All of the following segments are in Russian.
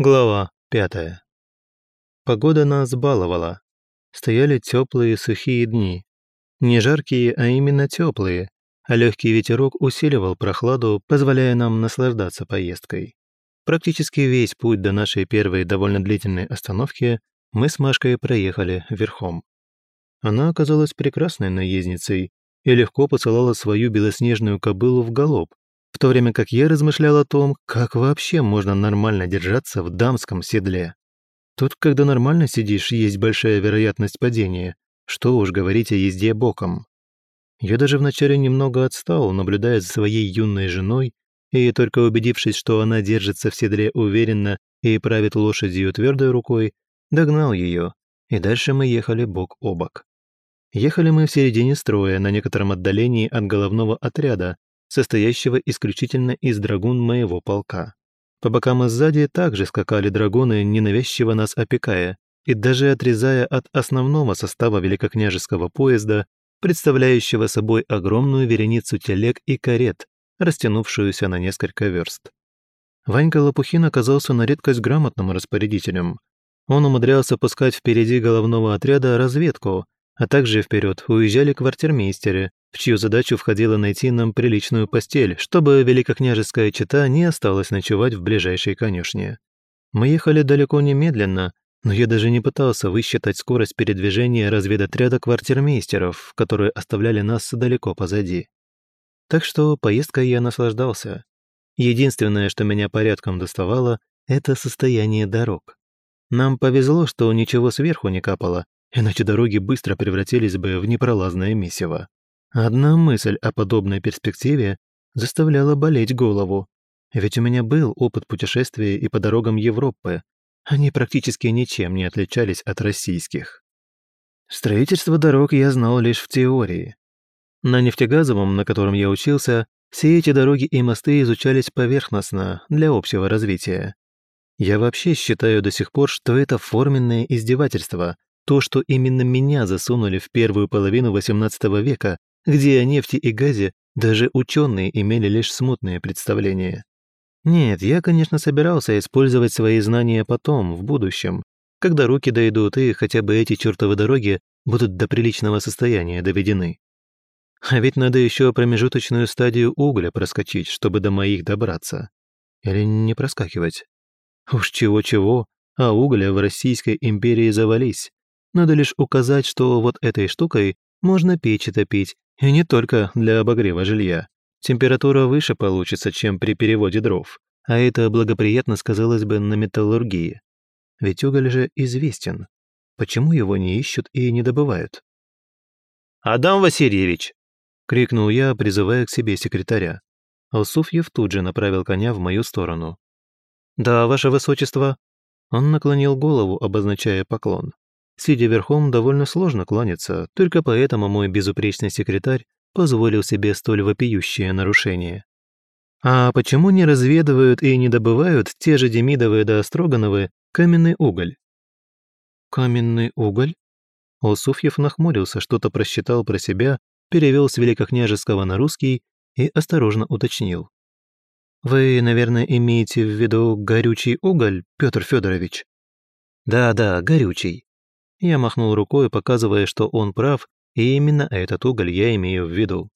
Глава пятая. Погода нас баловала. Стояли теплые сухие дни. Не жаркие, а именно теплые, а легкий ветерок усиливал прохладу, позволяя нам наслаждаться поездкой. Практически весь путь до нашей первой довольно длительной остановки мы с Машкой проехали верхом. Она оказалась прекрасной наездницей и легко посылала свою белоснежную кобылу в галоп, в то время как я размышлял о том, как вообще можно нормально держаться в дамском седле. Тут, когда нормально сидишь, есть большая вероятность падения, что уж говорить о езде боком. Я даже вначале немного отстал, наблюдая за своей юной женой, и только убедившись, что она держится в седле уверенно и правит лошадью твердой рукой, догнал ее, и дальше мы ехали бок о бок. Ехали мы в середине строя, на некотором отдалении от головного отряда, состоящего исключительно из драгун моего полка. По бокам и сзади также скакали драгуны, ненавязчиво нас опекая, и даже отрезая от основного состава великокняжеского поезда, представляющего собой огромную вереницу телег и карет, растянувшуюся на несколько верст. Ванька Лопухин оказался на редкость грамотным распорядителем. Он умудрялся пускать впереди головного отряда разведку, а также вперед уезжали квартирмейстеры, в чью задачу входило найти нам приличную постель, чтобы великокняжеская чета не осталась ночевать в ближайшей конюшне. Мы ехали далеко не медленно, но я даже не пытался высчитать скорость передвижения разведотряда квартирмейстеров, которые оставляли нас далеко позади. Так что поездкой я наслаждался. Единственное, что меня порядком доставало, это состояние дорог. Нам повезло, что ничего сверху не капало, иначе дороги быстро превратились бы в непролазное месиво. Одна мысль о подобной перспективе заставляла болеть голову, ведь у меня был опыт путешествия и по дорогам Европы. Они практически ничем не отличались от российских. Строительство дорог я знал лишь в теории. На нефтегазовом, на котором я учился, все эти дороги и мосты изучались поверхностно, для общего развития. Я вообще считаю до сих пор, что это форменное издевательство, то, что именно меня засунули в первую половину XVIII века, где о нефти и газе даже ученые имели лишь смутные представления. Нет, я, конечно, собирался использовать свои знания потом, в будущем, когда руки дойдут и хотя бы эти чертовы дороги будут до приличного состояния доведены. А ведь надо еще промежуточную стадию угля проскочить, чтобы до моих добраться. Или не проскакивать. Уж чего-чего, а угля в Российской империи завались. Надо лишь указать, что вот этой штукой можно печи топить, и не только для обогрева жилья. Температура выше получится, чем при переводе дров, а это благоприятно сказалось бы на металлургии. Ведь уголь же известен. Почему его не ищут и не добывают? «Адам Васильевич!» — крикнул я, призывая к себе секретаря. Алсуфьев тут же направил коня в мою сторону. «Да, ваше высочество». Он наклонил голову, обозначая поклон. Сидя верхом, довольно сложно кланяться, только поэтому мой безупречный секретарь позволил себе столь вопиющее нарушение. А почему не разведывают и не добывают те же Демидовые да Строгановы каменный уголь? Каменный уголь? Олсуфьев нахмурился, что-то просчитал про себя, перевел с великокняжеского на русский и осторожно уточнил. «Вы, наверное, имеете в виду горючий уголь, Петр Федорович?» «Да-да, горючий», я махнул рукой, показывая, что он прав, и именно этот уголь я имею в виду.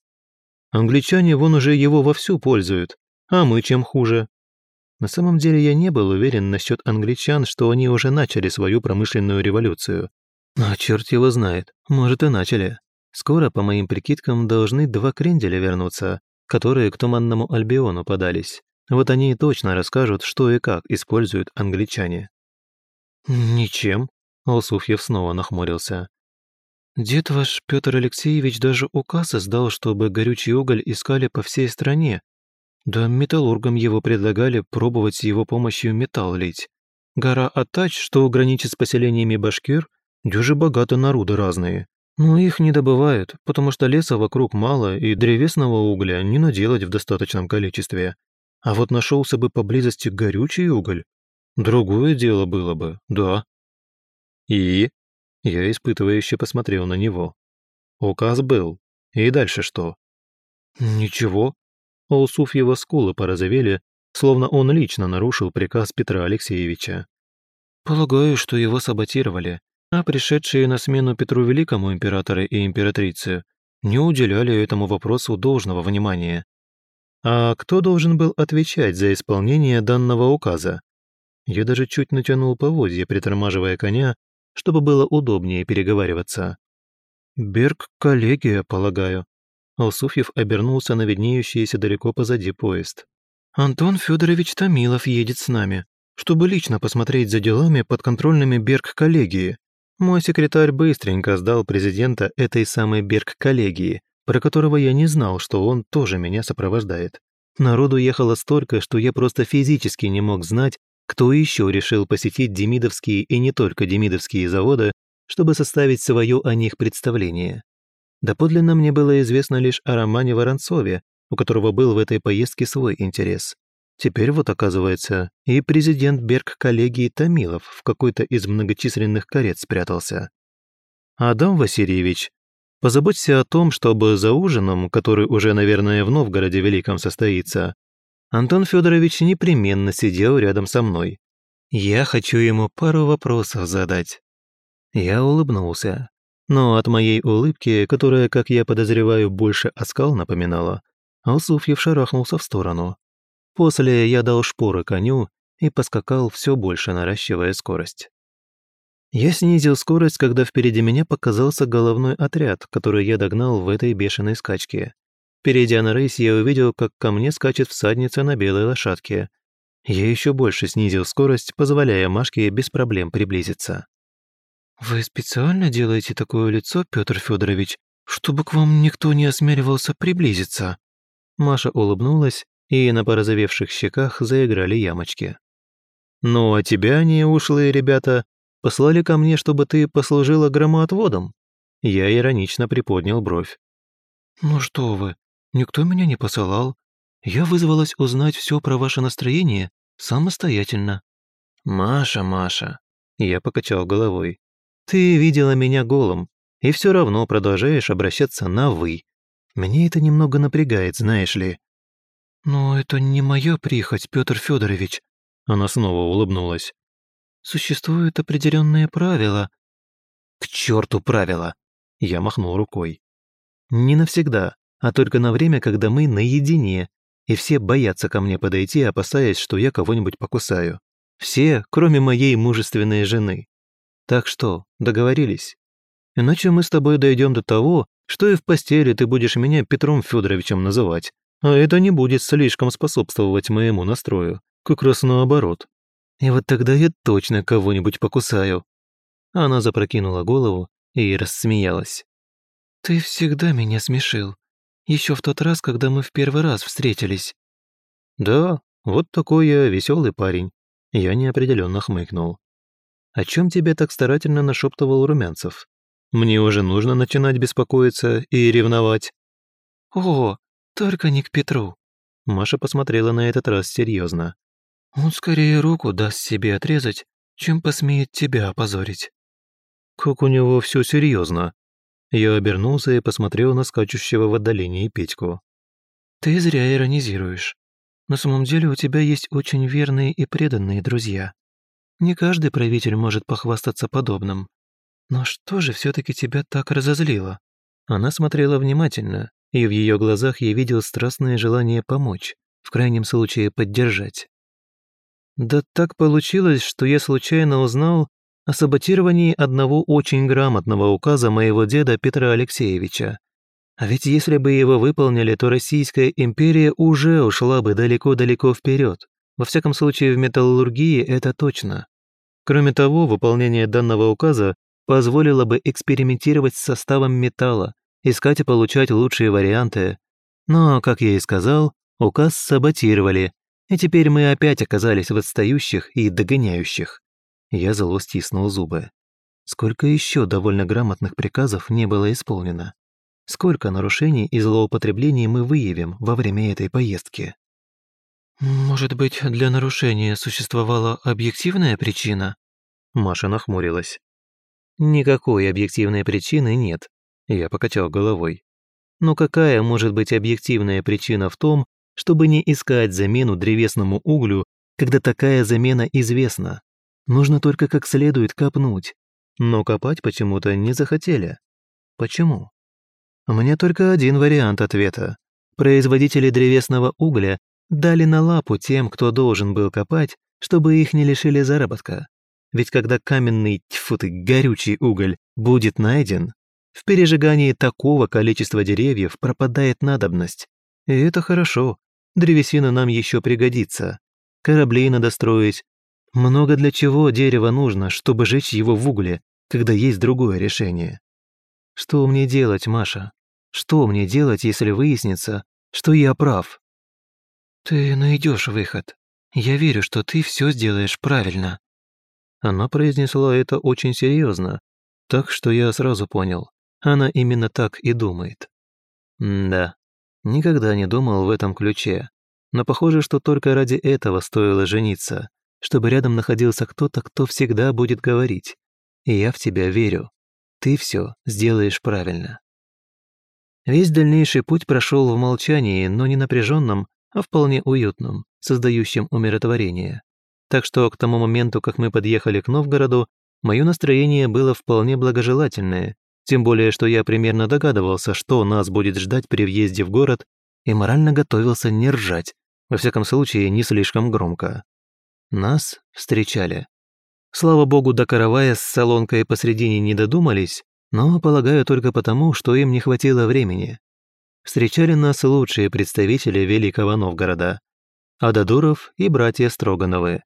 Англичане вон уже его вовсю пользуют, а мы чем хуже? На самом деле я не был уверен насчет англичан, что они уже начали свою промышленную революцию. А черт его знает, может и начали. Скоро, по моим прикидкам, должны два кренделя вернуться, которые к Туманному Альбиону подались. Вот они и точно расскажут, что и как используют англичане. «Ничем», Алсуфьев снова нахмурился. «Дед ваш, Петр Алексеевич, даже указ издал, чтобы горючий уголь искали по всей стране. Да металлургам его предлагали пробовать с его помощью металл лить. Гора Атач, что граничит с поселениями башкир, дюже богато народы разные. Но их не добывают, потому что леса вокруг мало и древесного угля не наделать в достаточном количестве. А вот нашелся бы поблизости горючий уголь. Другое дело было бы, да. «И?» Я испытывающе посмотрел на него. «Указ был. И дальше что?» «Ничего». Олсуф его скулы порозовели, словно он лично нарушил приказ Петра Алексеевича. «Полагаю, что его саботировали, а пришедшие на смену Петру Великому императоры и императрицы не уделяли этому вопросу должного внимания. А кто должен был отвечать за исполнение данного указа? Я даже чуть натянул поводья, притормаживая коня, чтобы было удобнее переговариваться. «Берг – коллегия, полагаю». Алсуфьев обернулся на виднеющийся далеко позади поезд. «Антон Федорович Томилов едет с нами, чтобы лично посмотреть за делами подконтрольными Берг-коллегии. Мой секретарь быстренько сдал президента этой самой Берг-коллегии, про которого я не знал, что он тоже меня сопровождает. Народу ехало столько, что я просто физически не мог знать, кто еще решил посетить демидовские и не только демидовские заводы, чтобы составить свое о них представление. Доподлинно мне было известно лишь о Романе Воронцове, у которого был в этой поездке свой интерес. Теперь вот оказывается, и президент Берг коллегии Томилов в какой-то из многочисленных карет спрятался. Адам Васильевич, позаботься о том, чтобы за ужином, который уже, наверное, в Новгороде Великом состоится, Антон Федорович непременно сидел рядом со мной. Я хочу ему пару вопросов задать. Я улыбнулся. Но от моей улыбки, которая, как я подозреваю, больше оскал напоминала, Алсуфьев шарахнулся в сторону. После я дал шпоры коню и поскакал все больше, наращивая скорость. Я снизил скорость, когда впереди меня показался головной отряд, который я догнал в этой бешеной скачке. Перейдя на рейс, я увидел, как ко мне скачет всадница на белой лошадке. Я еще больше снизил скорость, позволяя Машке без проблем приблизиться. «Вы специально делаете такое лицо, Петр Федорович, чтобы к вам никто не осмеливался приблизиться?» Маша улыбнулась и на порозовевших щеках заиграли ямочки. «Ну, а тебя они, ушлые ребята, послали ко мне, чтобы ты послужила громоотводом?» Я иронично приподнял бровь. «Ну что вы, никто меня не посылал. Я вызвалась узнать все про ваше настроение самостоятельно». «Маша, Маша», я покачал головой. «Ты видела меня голым, и все равно продолжаешь обращаться на «вы». Мне это немного напрягает, знаешь ли. «Но это не моя прихоть, Петр Федорович. Она снова улыбнулась. «Существуют определенные правила». «К черту правила!» Я махнул рукой. «Не навсегда, а только на время, когда мы наедине, и все боятся ко мне подойти, опасаясь, что я кого-нибудь покусаю. Все, кроме моей мужественной жены. Так что, договорились? Иначе мы с тобой дойдем до того, что и в постели ты будешь меня Петром Федоровичем называть, а это не будет слишком способствовать моему настрою, как раз наоборот. И вот тогда я точно кого-нибудь покусаю». Она запрокинула голову и рассмеялась. «Ты всегда меня смешил. Еще в тот раз, когда мы в первый раз встретились». «Да, вот такой я веселый парень». Я неопределенно хмыкнул. «О чем тебе так старательно нашептывал Румянцев? Мне уже нужно начинать беспокоиться и ревновать». «О, только не к Петру». Маша посмотрела на этот раз серьезно. «Он скорее руку даст себе отрезать, чем посмеет тебя опозорить». «Как у него все серьезно. Я обернулся и посмотрел на скачущего в отдалении Петьку. «Ты зря иронизируешь. На самом деле у тебя есть очень верные и преданные друзья. Не каждый правитель может похвастаться подобным. Но что же все таки тебя так разозлило?» Она смотрела внимательно, и в ее глазах я видел страстное желание помочь, в крайнем случае поддержать. Да так получилось, что я случайно узнал о саботировании одного очень грамотного указа моего деда Петра Алексеевича. А ведь если бы его выполнили, то Российская империя уже ушла бы далеко-далеко вперед. Во всяком случае, в металлургии это точно. Кроме того, выполнение данного указа позволило бы экспериментировать с составом металла, искать и получать лучшие варианты. Но, как я и сказал, указ саботировали, и теперь мы опять оказались в отстающих и догоняющих. Я зло стиснул зубы. Сколько еще довольно грамотных приказов не было исполнено? Сколько нарушений и злоупотреблений мы выявим во время этой поездки? «Может быть, для нарушения существовала объективная причина?» Маша нахмурилась. «Никакой объективной причины нет. Я покачал головой. Но какая может быть объективная причина в том, чтобы не искать замену древесному углю, когда такая замена известна. Нужно только как следует копнуть. Но копать почему-то не захотели. Почему? Меня только один вариант ответа. Производители древесного угля дали на лапу тем, кто должен был копать, чтобы их не лишили заработка. Ведь когда каменный, тьфу ты, горючий уголь будет найден, в пережигании такого количества деревьев пропадает надобность. И это хорошо. Древесина нам еще пригодится. Корабли надо строить. Много для чего дерево нужно, чтобы жечь его в угле, когда есть другое решение. Что мне делать, Маша? Что мне делать, если выяснится, что я прав? Ты найдешь выход. Я верю, что ты все сделаешь правильно. Она произнесла это очень серьезно, так что я сразу понял, она именно так и думает. М да, никогда не думал в этом ключе, но похоже, что только ради этого стоило жениться, чтобы рядом находился кто-то, кто всегда будет говорить. И я в тебя верю. Ты все сделаешь правильно. Весь дальнейший путь прошел в молчании, но не напряженном, а вполне уютном, создающем умиротворение. Так что к тому моменту, как мы подъехали к Новгороду, мое настроение было вполне благожелательное, тем более, что я примерно догадывался, что нас будет ждать при въезде в город, и морально готовился не ржать, во всяком случае, не слишком громко. Нас встречали. Слава богу, до каравая с солонкой посредине не додумались, но, полагаю, только потому, что им не хватило времени. Встречали нас лучшие представители Великого Новгорода. Ададуров и братья Строгановы.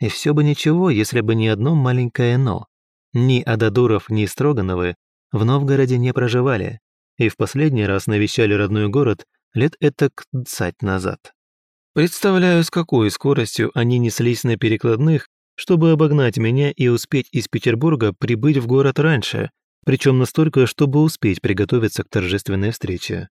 И все бы ничего, если бы не одно маленькое «но». Ни Ададуров, ни Строгановы в Новгороде не проживали, и в последний раз навещали родной город лет этак цать назад. Представляю, с какой скоростью они неслись на перекладных, чтобы обогнать меня и успеть из Петербурга прибыть в город раньше, причем настолько, чтобы успеть приготовиться к торжественной встрече.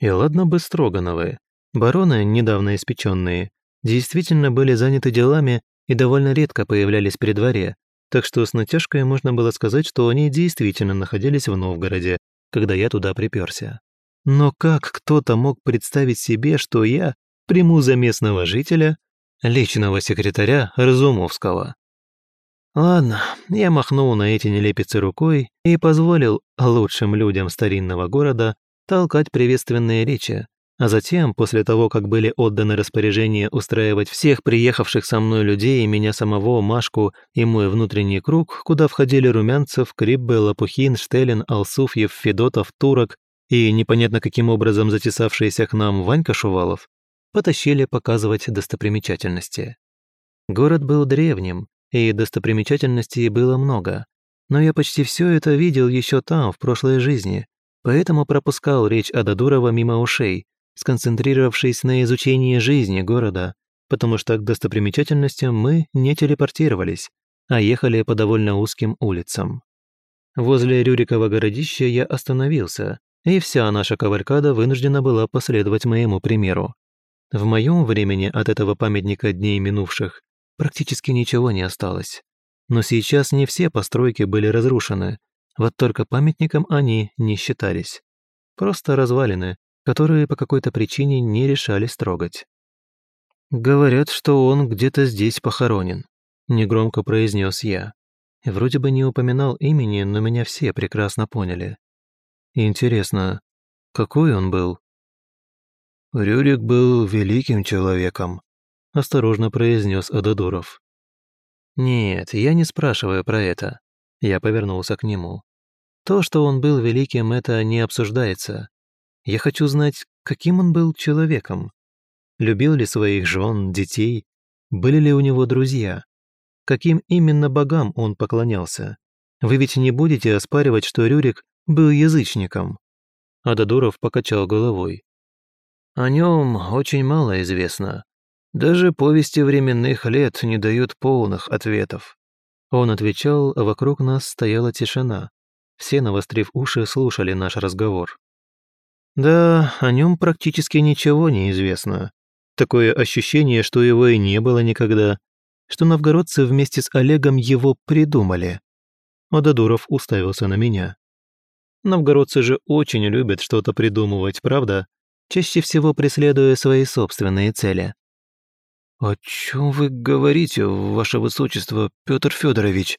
И ладно бы Строгановы. Бароны, недавно испеченные, действительно были заняты делами и довольно редко появлялись при дворе, так что с натяжкой можно было сказать, что они действительно находились в Новгороде, когда я туда приперся. Но как кто-то мог представить себе, что я приму за местного жителя, личного секретаря Разумовского? Ладно, я махнул на эти нелепицы рукой и позволил лучшим людям старинного города толкать приветственные речи, а затем, после того, как были отданы распоряжения устраивать всех приехавших со мной людей, меня самого, Машку и мой внутренний круг, куда входили Румянцев, Криббе, Лопухин, Штелин, Алсуфьев, Федотов, Турок и непонятно каким образом затесавшийся к нам Ванька Шувалов, потащили показывать достопримечательности. Город был древним, и достопримечательностей было много, но я почти все это видел еще там, в прошлой жизни, поэтому пропускал речь Ададурова мимо ушей, сконцентрировавшись на изучении жизни города, потому что к достопримечательностям мы не телепортировались, а ехали по довольно узким улицам. Возле Рюрикова городища я остановился, и вся наша кавалькада вынуждена была последовать моему примеру. В моем времени от этого памятника дней минувших практически ничего не осталось. Но сейчас не все постройки были разрушены, вот только памятником они не считались. Просто развалины, которые по какой-то причине не решались трогать. «Говорят, что он где-то здесь похоронен», — негромко произнес я. Вроде бы не упоминал имени, но меня все прекрасно поняли. Интересно, какой он был? Рюрик был великим человеком, осторожно произнес Ададуров. Нет, я не спрашиваю про это. Я повернулся к нему. То, что он был великим, это не обсуждается. Я хочу знать, каким он был человеком. Любил ли своих жен, детей? Были ли у него друзья? Каким именно богам он поклонялся? Вы ведь не будете оспаривать, что Рюрик был язычником?» Ададуров покачал головой. «О нем очень мало известно. Даже повести временных лет не дают полных ответов». Он отвечал, вокруг нас стояла тишина. Все, навострив уши, слушали наш разговор. Да, о нем практически ничего не известно. Такое ощущение, что его и не было никогда, что новгородцы вместе с Олегом его придумали. Ададуров уставился на меня. Новгородцы же очень любят что-то придумывать, правда? Чаще всего преследуя свои собственные цели. «О чем вы говорите, ваше высочество, Петр Федорович?»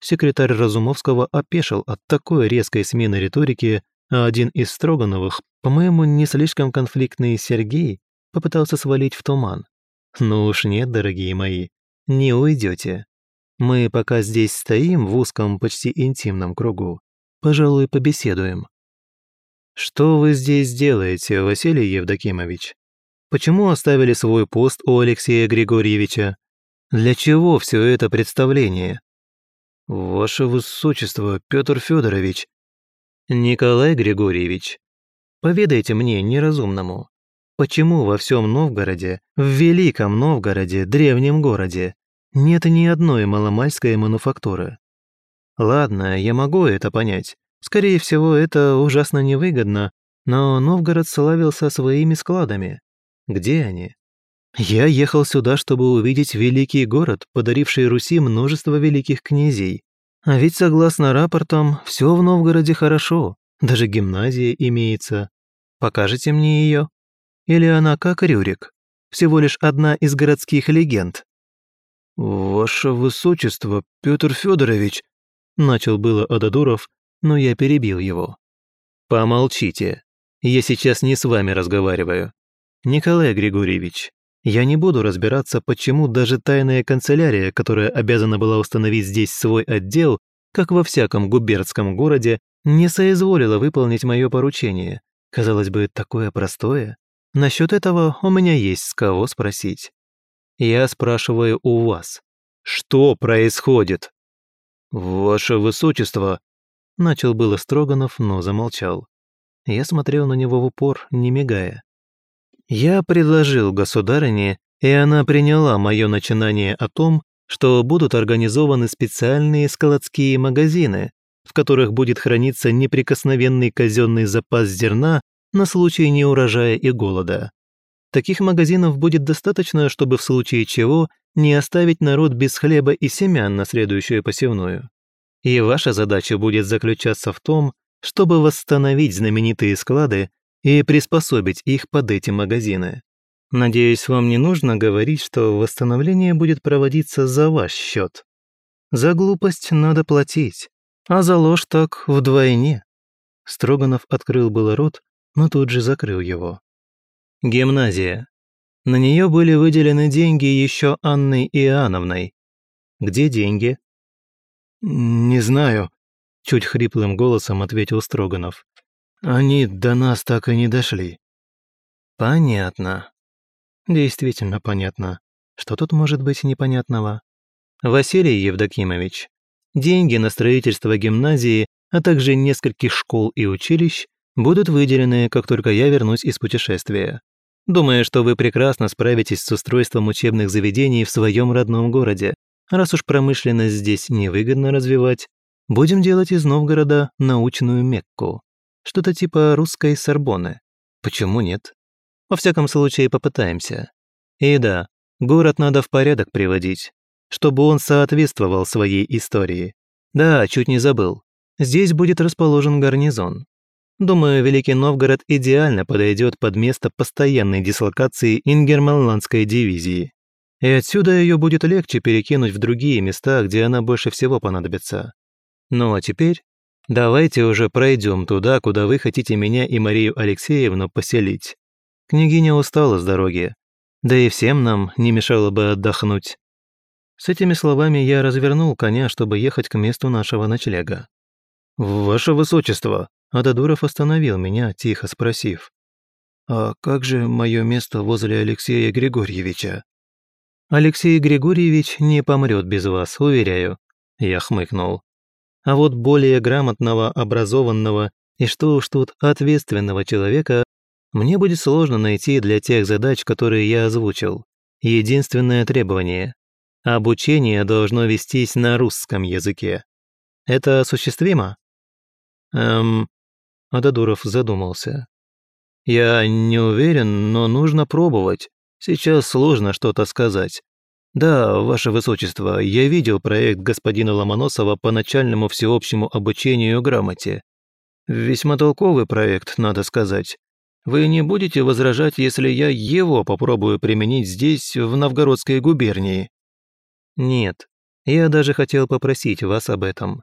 Секретарь Разумовского опешил от такой резкой смены риторики, а один из Строгановых, по-моему, не слишком конфликтный Сергей, попытался свалить в туман. «Ну уж нет, дорогие мои, не уйдете. Мы пока здесь стоим в узком, почти интимном кругу. Пожалуй, побеседуем». «Что вы здесь делаете, Василий Евдокимович? Почему оставили свой пост у Алексея Григорьевича? Для чего все это представление?» «Ваше Высочество, Петр Федорович». «Николай Григорьевич, поведайте мне, неразумному, почему во всем Новгороде, в Великом Новгороде, древнем городе, нет ни одной маломальской мануфактуры? Ладно, я могу это понять. Скорее всего, это ужасно невыгодно, но Новгород славился своими складами. Где они? Я ехал сюда, чтобы увидеть великий город, подаривший Руси множество великих князей. А ведь, согласно рапортам, все в Новгороде хорошо, даже гимназия имеется. Покажете мне ее? Или она как Рюрик? Всего лишь одна из городских легенд. «Ваше Высочество, Петр Федорович, начал было Ададуров, но я перебил его. «Помолчите. Я сейчас не с вами разговариваю. Николай Григорьевич, я не буду разбираться, почему даже тайная канцелярия, которая обязана была установить здесь свой отдел, как во всяком губернском городе, не соизволила выполнить мое поручение. Казалось бы, такое простое. Насчет этого у меня есть с кого спросить. Я спрашиваю у вас, что происходит? «Ваше Высочество!» Начал было Строганов, но замолчал. Я смотрел на него в упор, не мигая. Я предложил государыне, и она приняла мое начинание о том, что будут организованы специальные складские магазины, в которых будет храниться неприкосновенный казенный запас зерна на случай неурожая и голода. Таких магазинов будет достаточно, чтобы в случае чего не оставить народ без хлеба и семян на следующую посевную. И ваша задача будет заключаться в том, чтобы восстановить знаменитые склады и приспособить их под эти магазины. Надеюсь, вам не нужно говорить, что восстановление будет проводиться за ваш счет. За глупость надо платить, а за ложь так вдвойне. Строганов открыл было рот, но тут же закрыл его. Гимназия. На нее были выделены деньги еще Анной Иоанновной. Где деньги? «Не знаю», — чуть хриплым голосом ответил Строганов. «Они до нас так и не дошли». «Понятно. Действительно понятно. Что тут может быть непонятного? Василий Евдокимович, деньги на строительство гимназии, а также нескольких школ и училищ будут выделены, как только я вернусь из путешествия. Думаю, что вы прекрасно справитесь с устройством учебных заведений в своем родном городе. Раз уж промышленность здесь невыгодно развивать, будем делать из Новгорода научную Мекку. Что-то типа русской Сорбоны. Почему нет? Во всяком случае, попытаемся. И да, город надо в порядок приводить, чтобы он соответствовал своей истории. Да, чуть не забыл. Здесь будет расположен гарнизон. Думаю, Великий Новгород идеально подойдет под место постоянной дислокации Ингерманландской дивизии. И отсюда ее будет легче перекинуть в другие места, где она больше всего понадобится. Ну а теперь давайте уже пройдем туда, куда вы хотите меня и Марию Алексеевну поселить. Княгиня устала с дороги, да и всем нам не мешало бы отдохнуть. С этими словами я развернул коня, чтобы ехать к месту нашего ночлега. «Ваше Высочество!» Ададуров остановил меня, тихо спросив. «А как же мое место возле Алексея Григорьевича?» «Алексей Григорьевич не помрет без вас, уверяю», – я хмыкнул. «А вот более грамотного, образованного и что уж тут ответственного человека мне будет сложно найти для тех задач, которые я озвучил. Единственное требование – обучение должно вестись на русском языке. Это осуществимо?» «Эм, Ададуров задумался. «Я не уверен, но нужно пробовать. Сейчас сложно что-то сказать. Да, ваше высочество, я видел проект господина Ломоносова по начальному всеобщему обучению грамоте. Весьма толковый проект, надо сказать. вы не будете возражать, если я его попробую применить здесь, в Новгородской губернии?» «Нет, я даже хотел попросить вас об этом.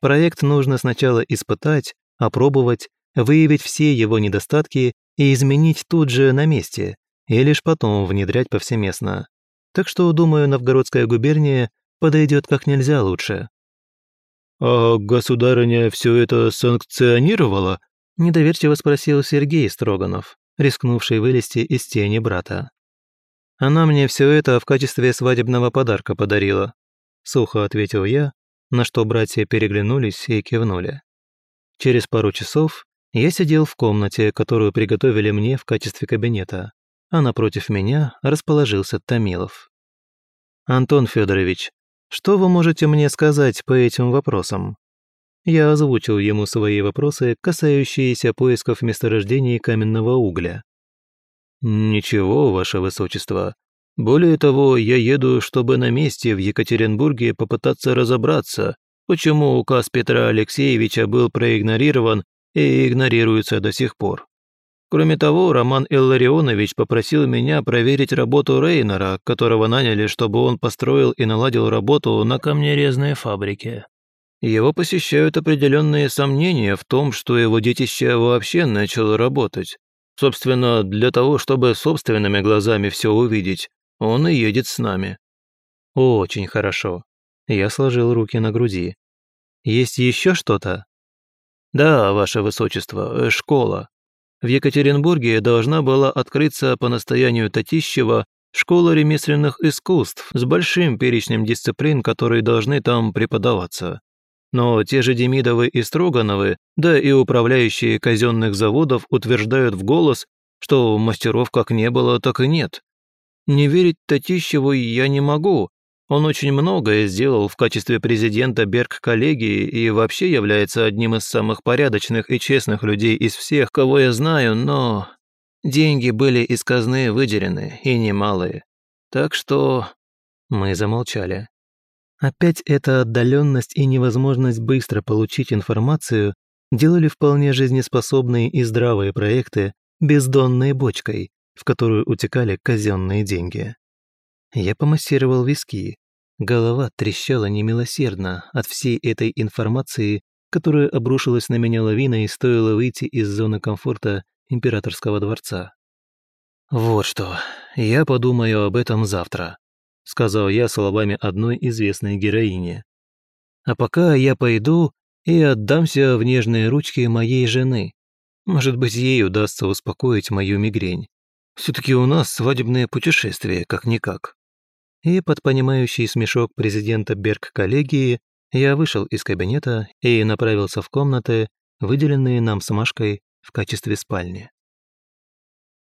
Проект нужно сначала испытать, опробовать, выявить все его недостатки и изменить тут же на месте, и лишь потом внедрять повсеместно. Так что, думаю, Новгородская губерния подойдет как нельзя лучше». «А государыня все это санкционировала?» – недоверчиво спросил Сергей Строганов, рискнувший вылезти из тени брата. «Она мне все это в качестве свадебного подарка подарила», – сухо ответил я, на что братья переглянулись и кивнули. Через пару часов я сидел в комнате, которую приготовили мне в качестве кабинета, а напротив меня расположился Томилов. «Антон Федорович, что вы можете мне сказать по этим вопросам?» Я озвучил ему свои вопросы, касающиеся поисков месторождений каменного угля. «Ничего, ваше высочество. Более того, я еду, чтобы на месте в Екатеринбурге попытаться разобраться, почему указ Петра Алексеевича был проигнорирован и игнорируется до сих пор. Кроме того, Роман Илларионович попросил меня проверить работу Рейнера, которого наняли, чтобы он построил и наладил работу на камнерезной фабрике. Его посещают определенные сомнения в том, что его детище вообще начало работать. Собственно, для того, чтобы собственными глазами все увидеть, он и едет с нами. Очень хорошо. Я сложил руки на груди. Есть еще что-то? Да, ваше высочество, э, школа. В Екатеринбурге должна была открыться по настоянию Татищева школа ремесленных искусств с большим перечнем дисциплин, которые должны там преподаваться. Но те же Демидовы и Строгановы, да и управляющие казенных заводов утверждают в голос, что мастеров как не было, так и нет. Не верить Татищеву я не могу. Он очень многое сделал в качестве президента Берг-коллегии и вообще является одним из самых порядочных и честных людей из всех, кого я знаю, но... Деньги были из казны выделены, и немалые. Так что... Мы замолчали. Опять эта отдаленность и невозможность быстро получить информацию делали вполне жизнеспособные и здравые проекты бездонной бочкой, в которую утекали казенные деньги. Я помассировал виски. Голова трещала немилосердно от всей этой информации, которая обрушилась на меня лавиной и стоило выйти из зоны комфорта императорского дворца. Вот что, я подумаю об этом завтра сказал я словами одной известной героини. А пока я пойду и отдамся в нежные ручки моей жены. Может быть, ей удастся успокоить мою мигрень. Все-таки у нас свадебное путешествие, как-никак. И под понимающий смешок президента Берг-коллегии я вышел из кабинета и направился в комнаты, выделенные нам с Машкой в качестве спальни.